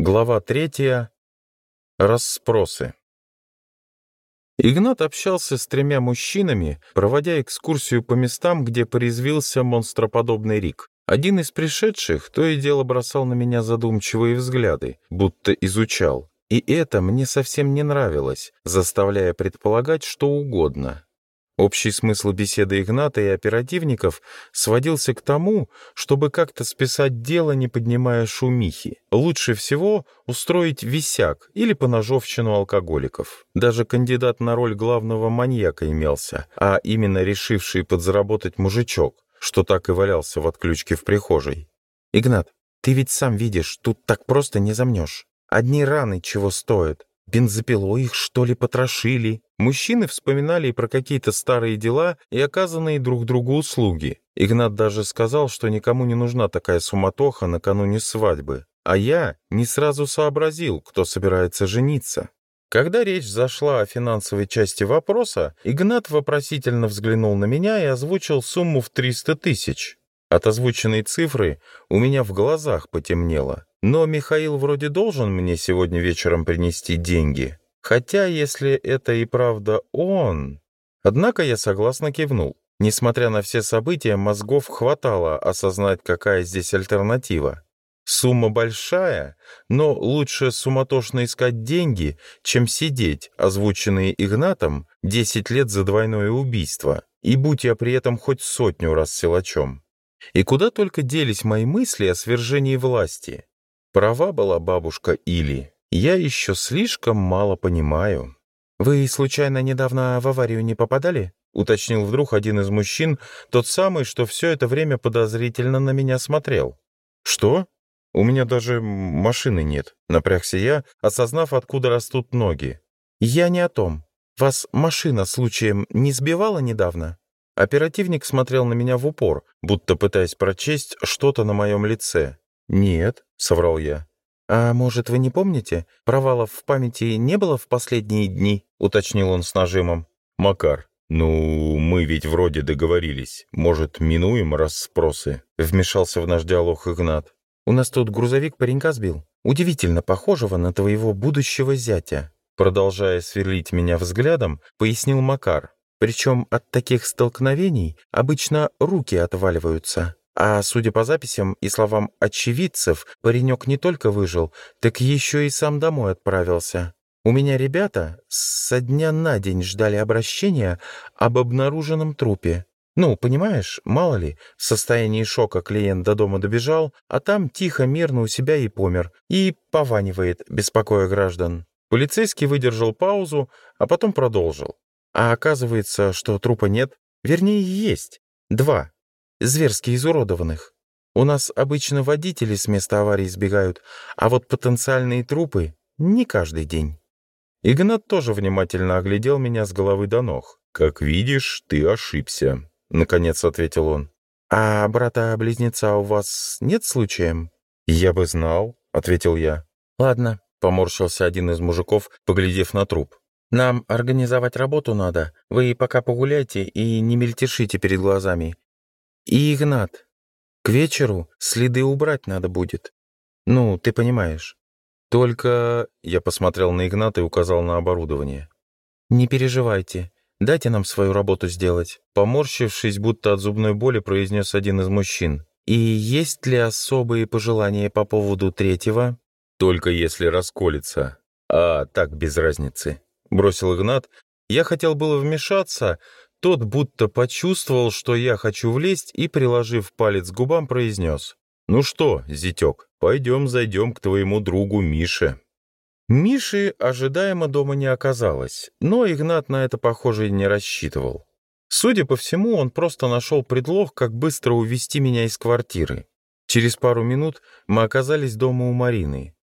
Глава третья. Расспросы. Игнат общался с тремя мужчинами, проводя экскурсию по местам, где порезвился монстроподобный Рик. Один из пришедших то и дело бросал на меня задумчивые взгляды, будто изучал. И это мне совсем не нравилось, заставляя предполагать что угодно, Общий смысл беседы Игната и оперативников сводился к тому, чтобы как-то списать дело, не поднимая шумихи. Лучше всего устроить висяк или поножовщину алкоголиков. Даже кандидат на роль главного маньяка имелся, а именно решивший подзаработать мужичок, что так и валялся в отключке в прихожей. «Игнат, ты ведь сам видишь, тут так просто не замнешь. Одни раны чего стоят. Бензопилой их, что ли, потрошили?» Мужчины вспоминали и про какие-то старые дела и оказанные друг другу услуги. Игнат даже сказал, что никому не нужна такая суматоха накануне свадьбы. А я не сразу сообразил, кто собирается жениться. Когда речь зашла о финансовой части вопроса, Игнат вопросительно взглянул на меня и озвучил сумму в 300 тысяч. От озвученной цифры у меня в глазах потемнело. Но Михаил вроде должен мне сегодня вечером принести деньги. Хотя, если это и правда он... Однако я согласно кивнул. Несмотря на все события, мозгов хватало осознать, какая здесь альтернатива. Сумма большая, но лучше суматошно искать деньги, чем сидеть, озвученные Игнатом, 10 лет за двойное убийство, и будь я при этом хоть сотню раз силачом. И куда только делись мои мысли о свержении власти. Права была бабушка Или. Я еще слишком мало понимаю. Вы, случайно, недавно в аварию не попадали? Уточнил вдруг один из мужчин, тот самый, что все это время подозрительно на меня смотрел. Что? У меня даже машины нет. Напрягся я, осознав, откуда растут ноги. Я не о том. Вас машина случаем не сбивала недавно? Оперативник смотрел на меня в упор, будто пытаясь прочесть что-то на моем лице. «Нет», — соврал я. «А может, вы не помните? Провалов в памяти не было в последние дни?» — уточнил он с нажимом. «Макар, ну, мы ведь вроде договорились. Может, минуем расспросы?» — вмешался в наш диалог Игнат. «У нас тут грузовик паренька сбил. Удивительно похожего на твоего будущего зятя». Продолжая сверлить меня взглядом, пояснил Макар. «Причем от таких столкновений обычно руки отваливаются». А судя по записям и словам очевидцев, паренек не только выжил, так еще и сам домой отправился. У меня ребята со дня на день ждали обращения об обнаруженном трупе. Ну, понимаешь, мало ли, в состоянии шока клиент до дома добежал, а там тихо, мирно у себя и помер, и пованивает, беспокоя граждан. Полицейский выдержал паузу, а потом продолжил. А оказывается, что трупа нет, вернее, есть. Два, зверски изуродованных. У нас обычно водители с места аварии сбегают, а вот потенциальные трупы — не каждый день. Игнат тоже внимательно оглядел меня с головы до ног. «Как видишь, ты ошибся», — наконец ответил он. «А брата-близнеца у вас нет случаем?» «Я бы знал», — ответил я. «Ладно», — поморщился один из мужиков, поглядев на труп. «Нам организовать работу надо. Вы пока погуляйте и не мельтешите перед глазами. И Игнат. К вечеру следы убрать надо будет. Ну, ты понимаешь. Только... Я посмотрел на Игната и указал на оборудование. Не переживайте. Дайте нам свою работу сделать. Поморщившись, будто от зубной боли, произнес один из мужчин. И есть ли особые пожелания по поводу третьего? Только если расколется. А так без разницы. Бросил Игнат. Я хотел было вмешаться, тот будто почувствовал, что я хочу влезть, и, приложив палец к губам, произнес. «Ну что, зятек, пойдем зайдем к твоему другу Мише». Миши ожидаемо дома не оказалось, но Игнат на это, похоже, и не рассчитывал. Судя по всему, он просто нашел предлог, как быстро увести меня из квартиры. Через пару минут мы оказались дома у Марины.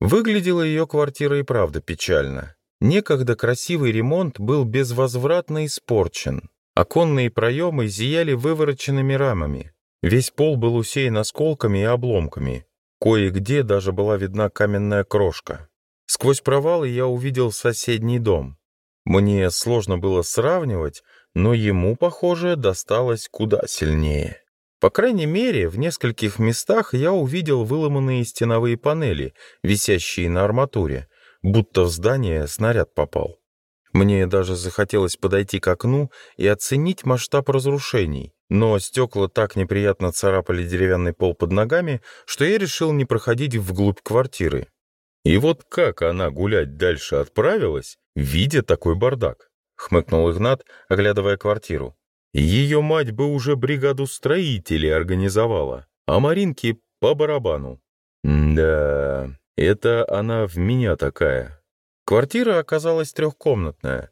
Выглядела ее квартира и правда печально. Некогда красивый ремонт был безвозвратно испорчен. Оконные проемы зияли вывороченными рамами. Весь пол был усеян осколками и обломками. Кое-где даже была видна каменная крошка. Сквозь провалы я увидел соседний дом. Мне сложно было сравнивать, но ему, похоже, досталось куда сильнее. По крайней мере, в нескольких местах я увидел выломанные стеновые панели, висящие на арматуре, будто в здание снаряд попал. Мне даже захотелось подойти к окну и оценить масштаб разрушений, но стекла так неприятно царапали деревянный пол под ногами, что я решил не проходить вглубь квартиры. И вот как она гулять дальше отправилась, видя такой бардак, хмыкнул Игнат, оглядывая квартиру. Ее мать бы уже бригаду строителей организовала, а Маринке по барабану. Да, это она в меня такая. Квартира оказалась трехкомнатная.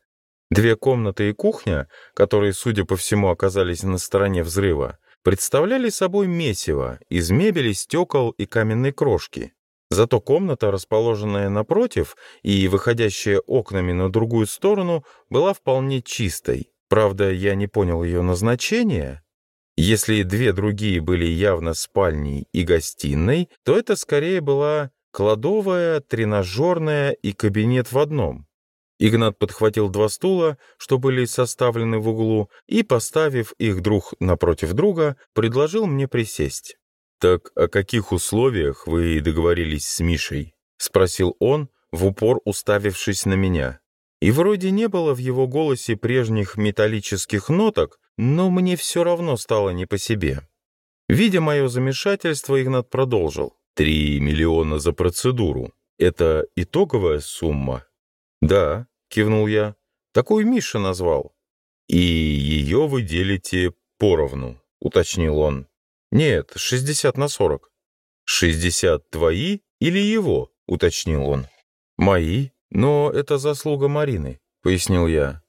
Две комнаты и кухня, которые, судя по всему, оказались на стороне взрыва, представляли собой месиво из мебели, стекол и каменной крошки. Зато комната, расположенная напротив и выходящая окнами на другую сторону, была вполне чистой. Правда, я не понял ее назначения. Если две другие были явно спальней и гостиной, то это скорее была Кладовая, тренажерная и кабинет в одном. Игнат подхватил два стула, что были составлены в углу, и, поставив их друг напротив друга, предложил мне присесть. «Так о каких условиях вы договорились с Мишей?» — спросил он, в упор уставившись на меня. И вроде не было в его голосе прежних металлических ноток, но мне все равно стало не по себе. Видя мое замешательство, Игнат продолжил. Три миллиона за процедуру. Это итоговая сумма? Да, кивнул я. Такую Миша назвал. И ее вы делите поровну, уточнил он. Нет, 60 на 40. 60 твои или его, уточнил он. Мои, но это заслуга Марины, пояснил я.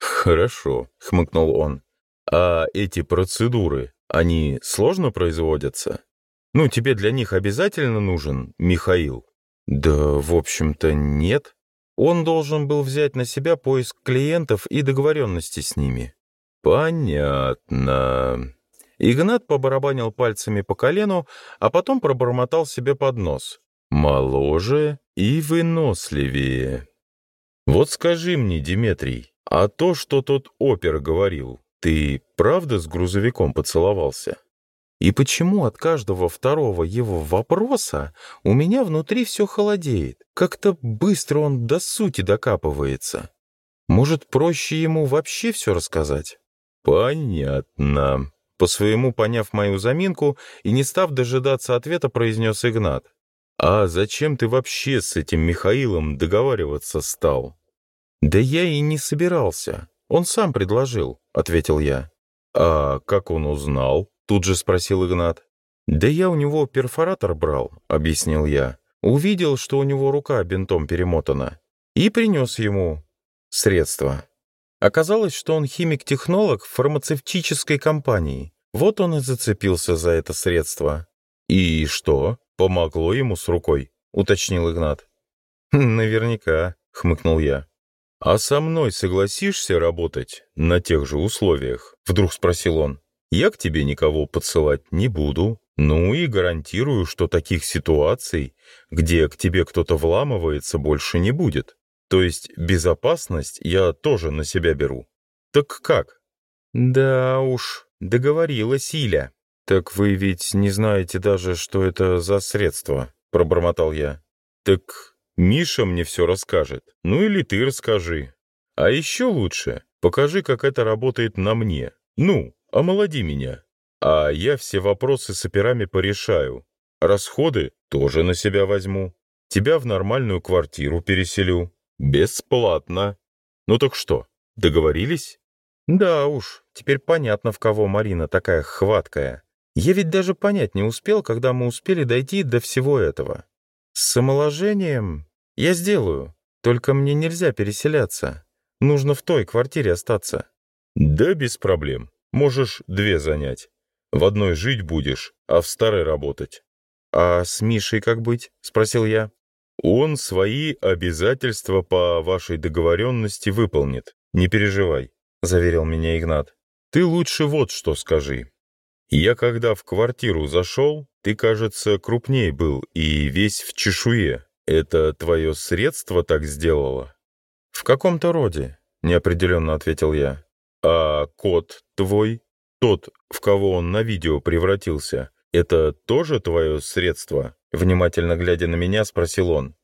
Хорошо, хмыкнул он. А эти процедуры, они сложно производятся? Ну, тебе для них обязательно нужен Михаил? Да, в общем-то, нет. Он должен был взять на себя поиск клиентов и договоренности с ними. Понятно. Игнат побарабанил пальцами по колену, а потом пробормотал себе под нос. Моложе и выносливее. Вот скажи мне, Диметрий, а то, что тот опер говорил, ты правда с грузовиком поцеловался? И почему от каждого второго его вопроса у меня внутри все холодеет? Как-то быстро он до сути докапывается. Может, проще ему вообще все рассказать? Понятно. По своему поняв мою заминку и не став дожидаться ответа, произнес Игнат. А зачем ты вообще с этим Михаилом договариваться стал? Да я и не собирался. Он сам предложил, ответил я. А как он узнал? Тут же спросил Игнат. «Да я у него перфоратор брал», — объяснил я. «Увидел, что у него рука бинтом перемотана. И принес ему средства. Оказалось, что он химик-технолог фармацевтической компании. Вот он и зацепился за это средство». «И что? Помогло ему с рукой?» — уточнил Игнат. «Хм, «Наверняка», — хмыкнул я. «А со мной согласишься работать на тех же условиях?» — вдруг спросил он. Я к тебе никого подсылать не буду, ну и гарантирую, что таких ситуаций, где к тебе кто-то вламывается, больше не будет. То есть безопасность я тоже на себя беру. Так как? Да уж, договорилась Иля. Так вы ведь не знаете даже, что это за средство, пробормотал я. Так Миша мне все расскажет, ну или ты расскажи. А еще лучше, покажи, как это работает на мне. Ну, Омолоди меня, а я все вопросы с операми порешаю. Расходы тоже на себя возьму. Тебя в нормальную квартиру переселю. Бесплатно. Ну так что, договорились? Да уж, теперь понятно, в кого Марина такая хваткая. Я ведь даже понять не успел, когда мы успели дойти до всего этого. С самоложением я сделаю, только мне нельзя переселяться. Нужно в той квартире остаться. Да без проблем. Можешь две занять. В одной жить будешь, а в старой работать». «А с Мишей как быть?» — спросил я. «Он свои обязательства по вашей договоренности выполнит. Не переживай», — заверил меня Игнат. «Ты лучше вот что скажи. Я когда в квартиру зашел, ты, кажется, крупней был и весь в чешуе. Это твое средство так сделало?» «В каком-то роде», — неопределенно ответил я. А кот твой, тот, в кого он на видео превратился, это тоже твое средство? Внимательно глядя на меня, спросил он.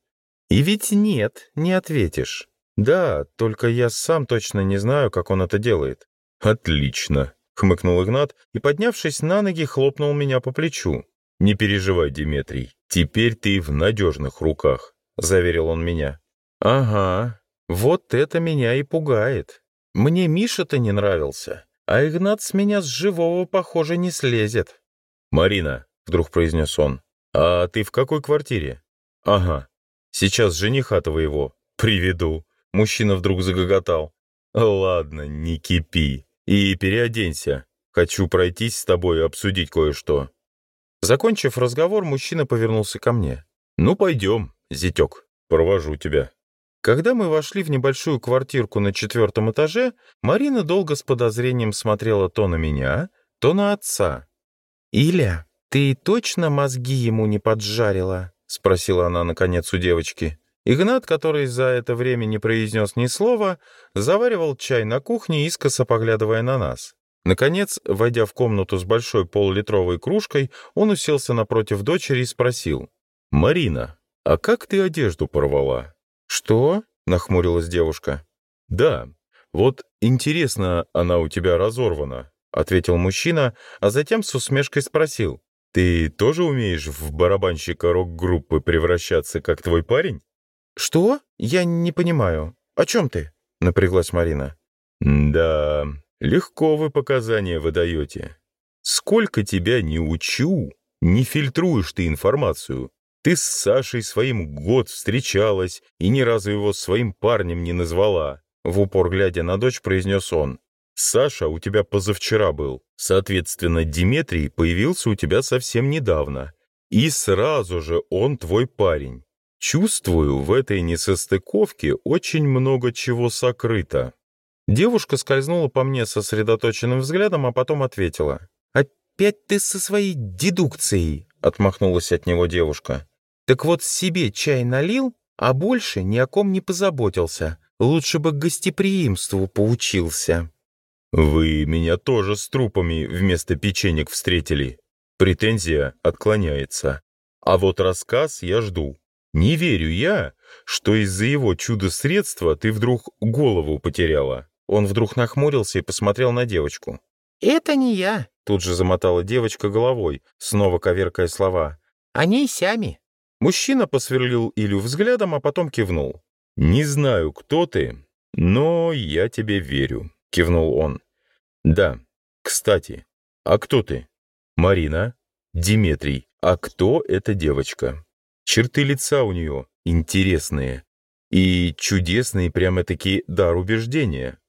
И ведь нет, не ответишь. Да, только я сам точно не знаю, как он это делает. Отлично, хмыкнул Игнат и, поднявшись на ноги, хлопнул меня по плечу. «Не переживай, Диметрий, теперь ты в надежных руках», — заверил он меня. «Ага, вот это меня и пугает. Мне Миша-то не нравился, а Игнат с меня с живого, похоже, не слезет». «Марина», — вдруг произнес он, — «а ты в какой квартире?» «Ага, сейчас жениха твоего приведу». Мужчина вдруг загоготал. «Ладно, не кипи. И переоденься. Хочу пройтись с тобой и обсудить кое-что». Закончив разговор, мужчина повернулся ко мне. «Ну, пойдем, зятек, провожу тебя». Когда мы вошли в небольшую квартирку на четвертом этаже, Марина долго с подозрением смотрела то на меня, то на отца. «Иля, ты точно мозги ему не поджарила?» — спросила она, наконец, у девочки. Игнат, который за это время не произнес ни слова, заваривал чай на кухне, искоса поглядывая на нас. Наконец, войдя в комнату с большой полулитровой кружкой, он уселся напротив дочери и спросил. «Марина, а как ты одежду порвала?» «Что?» — нахмурилась девушка. «Да, вот интересно она у тебя разорвана», — ответил мужчина, а затем с усмешкой спросил. «Ты тоже умеешь в барабанщика рок-группы превращаться, как твой парень?» «Что? Я не понимаю. О чем ты?» — напряглась Марина. «Да, легко вы показания выдаете. Сколько тебя не учу, не фильтруешь ты информацию. Ты с Сашей своим год встречалась и ни разу его своим парнем не назвала», — в упор глядя на дочь произнес он. «Саша у тебя позавчера был. Соответственно, Диметрий появился у тебя совсем недавно. И сразу же он твой парень. Чувствую, в этой несостыковке очень много чего сокрыто». Девушка скользнула по мне сосредоточенным взглядом, а потом ответила. «Опять ты со своей дедукцией!» — отмахнулась от него девушка. Так вот себе чай налил, а больше ни о ком не позаботился. Лучше бы к гостеприимству поучился. «Вы меня тоже с трупами вместо печенек встретили. Претензия отклоняется. А вот рассказ я жду. Не верю я, что из-за его чудо-средства ты вдруг голову потеряла». Он вдруг нахмурился и посмотрел на девочку. «Это не я», — тут же замотала девочка головой, снова коверкая слова. «Они сами. Мужчина посверлил Илю взглядом, а потом кивнул. «Не знаю, кто ты, но я тебе верю», — кивнул он. «Да, кстати, а кто ты?» «Марина?» «Диметрий. А кто эта девочка?» «Черты лица у нее интересные. И чудесные прямо-таки дар убеждения.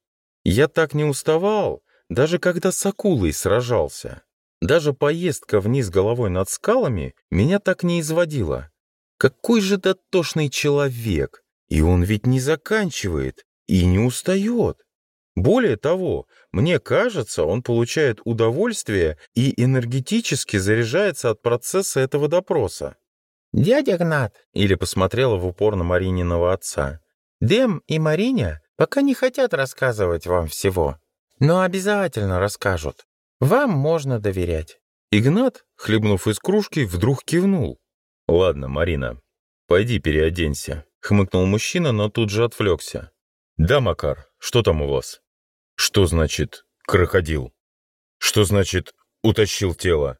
Я так не уставал, даже когда с акулой сражался. Даже поездка вниз головой над скалами меня так не изводила. Какой же дотошный человек! И он ведь не заканчивает и не устает. Более того, мне кажется, он получает удовольствие и энергетически заряжается от процесса этого допроса. «Дядя Гнат!» — или посмотрела в упор на Марининого отца. «Дем и Мариня пока не хотят рассказывать вам всего, но обязательно расскажут. Вам можно доверять». Игнат, хлебнув из кружки, вдруг кивнул. «Ладно, Марина, пойди переоденься», — хмыкнул мужчина, но тут же отвлекся. «Да, Макар, что там у вас?» «Что значит «крокодил»?» «Что значит «утащил тело»?»